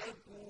تَكُونَ